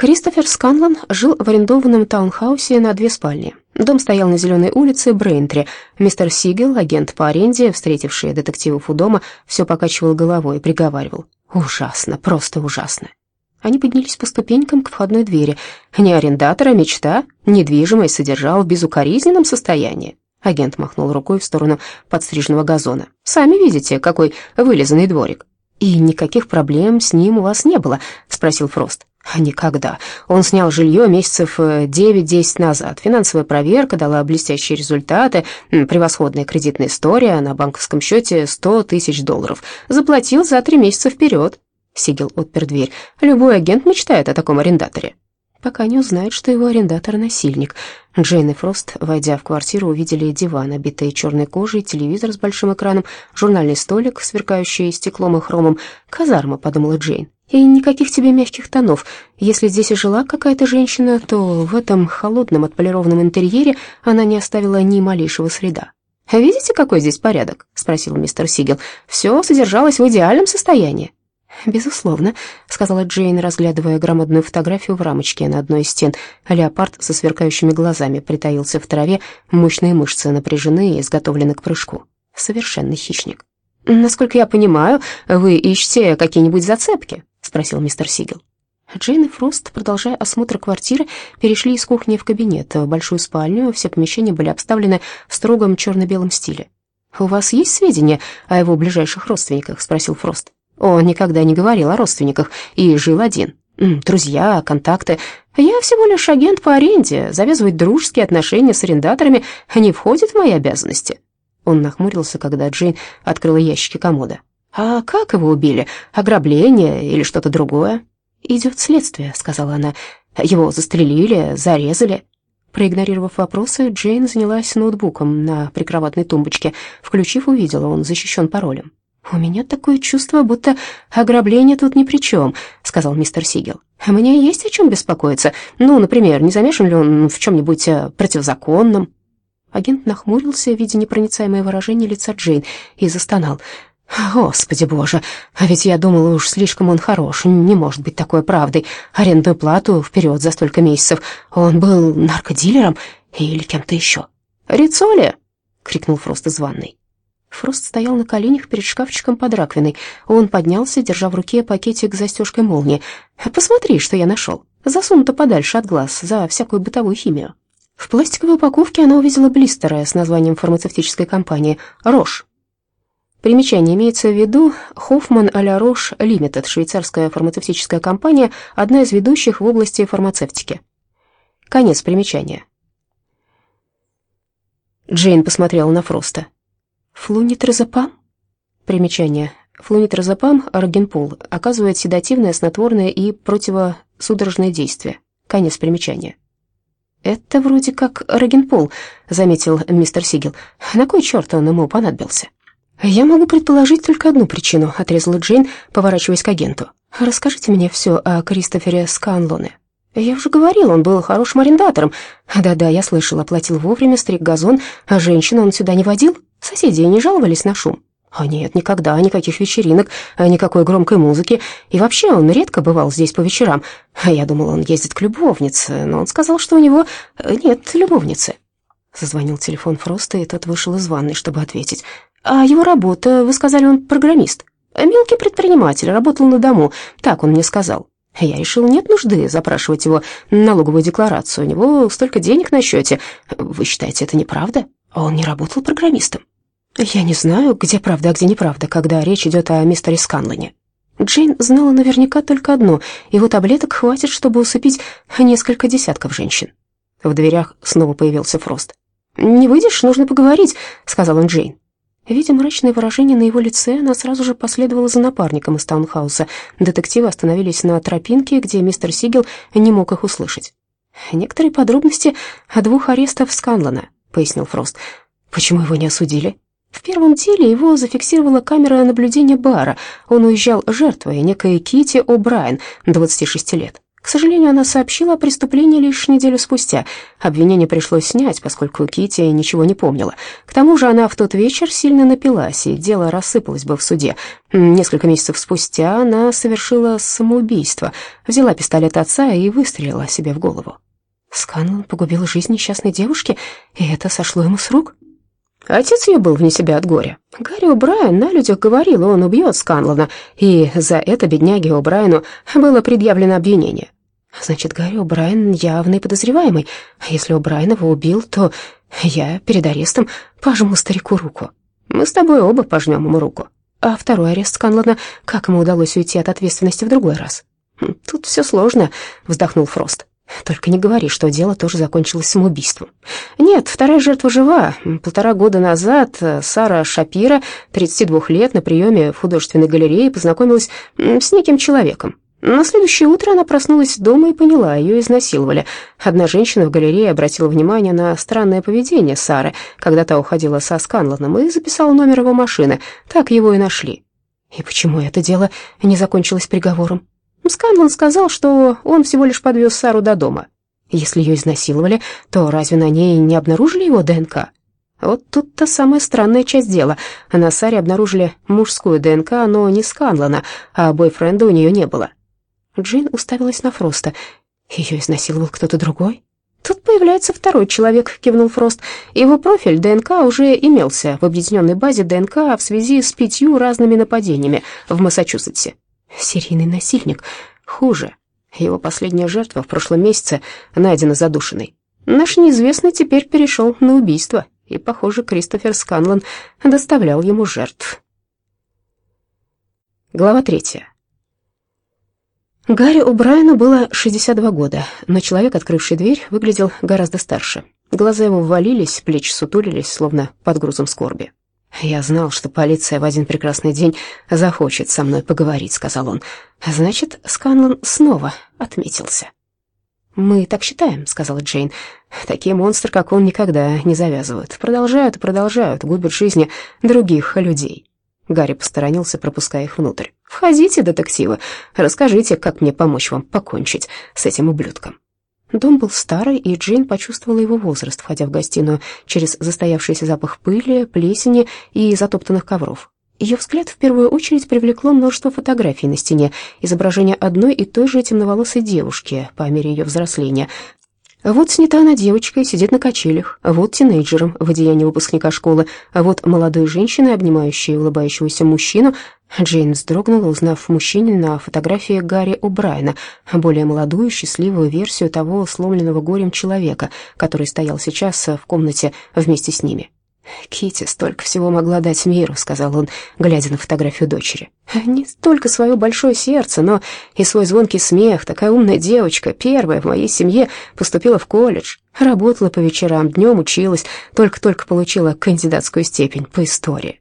Кристофер Сканлан жил в арендованном таунхаусе на две спальни. Дом стоял на зеленой улице Брейнтри. Мистер Сигел, агент по аренде, встретивший детективов у дома, все покачивал головой и приговаривал. «Ужасно, просто ужасно». Они поднялись по ступенькам к входной двери. Не арендатор, а мечта. Недвижимость содержал в безукоризненном состоянии. Агент махнул рукой в сторону подстриженного газона. «Сами видите, какой вылизанный дворик». «И никаких проблем с ним у вас не было?» — спросил Фрост. Никогда. Он снял жилье месяцев 9-10 э, назад. Финансовая проверка дала блестящие результаты, превосходная кредитная история, на банковском счете 100 тысяч долларов. Заплатил за три месяца вперед. Сигел отпер дверь. Любой агент мечтает о таком арендаторе. Пока не узнает, что его арендатор — насильник. Джейн и Фрост, войдя в квартиру, увидели диван, обитый черной кожей, телевизор с большим экраном, журнальный столик, сверкающий стеклом и хромом. «Казарма», — подумала Джейн. И никаких тебе мягких тонов. Если здесь и жила какая-то женщина, то в этом холодном отполированном интерьере она не оставила ни малейшего следа. «Видите, какой здесь порядок?» — спросил мистер Сигел. «Все содержалось в идеальном состоянии». «Безусловно», — сказала Джейн, разглядывая громадную фотографию в рамочке на одной из стен. Леопард со сверкающими глазами притаился в траве, мощные мышцы напряжены и изготовлены к прыжку. Совершенный хищник. «Насколько я понимаю, вы ищете какие-нибудь зацепки?» — спросил мистер Сигел. Джейн и Фрост, продолжая осмотр квартиры, перешли из кухни в кабинет, в большую спальню. Все помещения были обставлены в строгом черно-белом стиле. «У вас есть сведения о его ближайших родственниках?» — спросил Фрост. Он никогда не говорил о родственниках и жил один. Друзья, контакты. Я всего лишь агент по аренде. Завязывать дружеские отношения с арендаторами не входит в мои обязанности. Он нахмурился, когда Джейн открыла ящики комода. «А как его убили? Ограбление или что-то другое?» «Идет следствие», — сказала она. «Его застрелили, зарезали». Проигнорировав вопросы, Джейн занялась ноутбуком на прикроватной тумбочке. Включив, увидела, он защищен паролем. «У меня такое чувство, будто ограбление тут ни при чем», — сказал мистер Сигел. «Мне есть о чем беспокоиться. Ну, например, не замешан ли он в чем-нибудь э, противозаконном?» Агент нахмурился, видя непроницаемое выражение лица Джейн, и застонал. «Господи боже, а ведь я думала, уж слишком он хорош, не может быть такой правдой. Арендную плату вперед за столько месяцев. Он был наркодилером или кем-то еще?» «Рицоли!» — крикнул Фрост из ванной. Фрост стоял на коленях перед шкафчиком под раковиной. Он поднялся, держа в руке пакетик с застежкой молнии. «Посмотри, что я нашел. Засунуто подальше от глаз, за всякую бытовую химию». В пластиковой упаковке она увидела блистеры с названием фармацевтической компании «Рош». Примечание имеется в виду Hoffman la Roche Limited, швейцарская фармацевтическая компания, одна из ведущих в области фармацевтики. Конец примечания. Джейн посмотрела на Фроста. Флунитрозепам? Примечание. Флунитрозепам, аргенпол, оказывает седативное, снотворное и противосудорожное действие. Конец примечания. «Это вроде как рогенпол», — заметил мистер Сигел. «На кой черт он ему понадобился?» «Я могу предположить только одну причину», — отрезала Джейн, поворачиваясь к агенту. «Расскажите мне все о Кристофере Сканлоне». «Я уже говорил, он был хорошим арендатором. Да-да, я слышала, платил вовремя, стриг газон, а женщину он сюда не водил?» Соседи не жаловались на шум? А нет, никогда, никаких вечеринок, никакой громкой музыки. И вообще он редко бывал здесь по вечерам. Я думал, он ездит к любовнице, но он сказал, что у него э, нет любовницы. Зазвонил телефон Фроста, и тот вышел из ванной, чтобы ответить. «А его работа, вы сказали, он программист?» «Мелкий предприниматель, работал на дому, так он мне сказал». Я решил, нет нужды запрашивать его налоговую декларацию, у него столько денег на счете. Вы считаете, это неправда? Он не работал программистом. Я не знаю, где правда, а где неправда, когда речь идет о мистере Сканлоне. Джейн знала наверняка только одно. Его таблеток хватит, чтобы усыпить несколько десятков женщин. В дверях снова появился Фрост. «Не выйдешь, нужно поговорить», — сказал он Джейн. Видя мрачное выражение на его лице, она сразу же последовала за напарником из таунхауса. Детективы остановились на тропинке, где мистер Сигел не мог их услышать. «Некоторые подробности о двух арестах Сканлона», — пояснил Фрост. «Почему его не осудили?» В первом деле его зафиксировала камера наблюдения бара. Он уезжал жертвой, некой Кити О'Брайен, 26 лет. К сожалению, она сообщила о преступлении лишь неделю спустя. Обвинение пришлось снять, поскольку Кити ничего не помнила. К тому же она в тот вечер сильно напилась, и дело рассыпалось бы в суде. Несколько месяцев спустя она совершила самоубийство, взяла пистолет отца и выстрелила себе в голову. Сканлон погубил жизнь несчастной девушки, и это сошло ему с рук. Отец ее был вне себя от горя. Гарри О'Брайен на людях говорил, он убьет Сканлона, и за это бедняге О'Брайену было предъявлено обвинение. Значит, Гарри О'Брайен явный подозреваемый. Если О'Брайен его убил, то я перед арестом пожму старику руку. Мы с тобой оба пожмем ему руку. А второй арест Сканлона, как ему удалось уйти от ответственности в другой раз? Тут все сложно, вздохнул Фрост. Только не говори, что дело тоже закончилось самоубийством. Нет, вторая жертва жива. Полтора года назад Сара Шапира, 32 лет, на приеме в художественной галерее познакомилась с неким человеком. На следующее утро она проснулась дома и поняла, ее изнасиловали. Одна женщина в галерее обратила внимание на странное поведение Сары, когда та уходила со Сканланом, и записала номер его машины. Так его и нашли. И почему это дело не закончилось приговором? Сканлан сказал, что он всего лишь подвез Сару до дома. Если ее изнасиловали, то разве на ней не обнаружили его ДНК? Вот тут-то самая странная часть дела. На Саре обнаружили мужскую ДНК, но не Сканлана, а бойфренда у нее не было. Джин уставилась на Фроста. Ее изнасиловал кто-то другой? Тут появляется второй человек, кивнул Фрост. Его профиль ДНК уже имелся в объединенной базе ДНК в связи с пятью разными нападениями в Массачусетсе. Серийный насильник. Хуже. Его последняя жертва в прошлом месяце найдена задушенной. Наш неизвестный теперь перешел на убийство, и, похоже, Кристофер Сканлан доставлял ему жертв. Глава третья. Гарри О'Брайену было 62 года, но человек, открывший дверь, выглядел гораздо старше. Глаза его ввалились, плечи сутулились, словно под грузом скорби. «Я знал, что полиция в один прекрасный день захочет со мной поговорить», — сказал он. «Значит, Сканлан снова отметился». «Мы так считаем», — сказала Джейн. «Такие монстры, как он, никогда не завязывают. Продолжают и продолжают, губят жизни других людей». Гарри посторонился, пропуская их внутрь. «Входите, детективы, расскажите, как мне помочь вам покончить с этим ублюдком». Дом был старый, и Джейн почувствовала его возраст, входя в гостиную через застоявшийся запах пыли, плесени и затоптанных ковров. Ее взгляд в первую очередь привлекло множество фотографий на стене, изображение одной и той же темноволосой девушки по мере ее взросления. Вот снята она девочкой, сидит на качелях, вот тинейджером в одеянии выпускника школы, а вот молодой женщиной, обнимающей улыбающегося мужчину, Джейн вздрогнула, узнав в мужчине на фотографии Гарри О'Брайена, более молодую, счастливую версию того сломленного горем человека, который стоял сейчас в комнате вместе с ними. «Китти столько всего могла дать миру», — сказал он, глядя на фотографию дочери. «Не только свое большое сердце, но и свой звонкий смех. Такая умная девочка, первая в моей семье, поступила в колледж, работала по вечерам, днем училась, только-только получила кандидатскую степень по истории.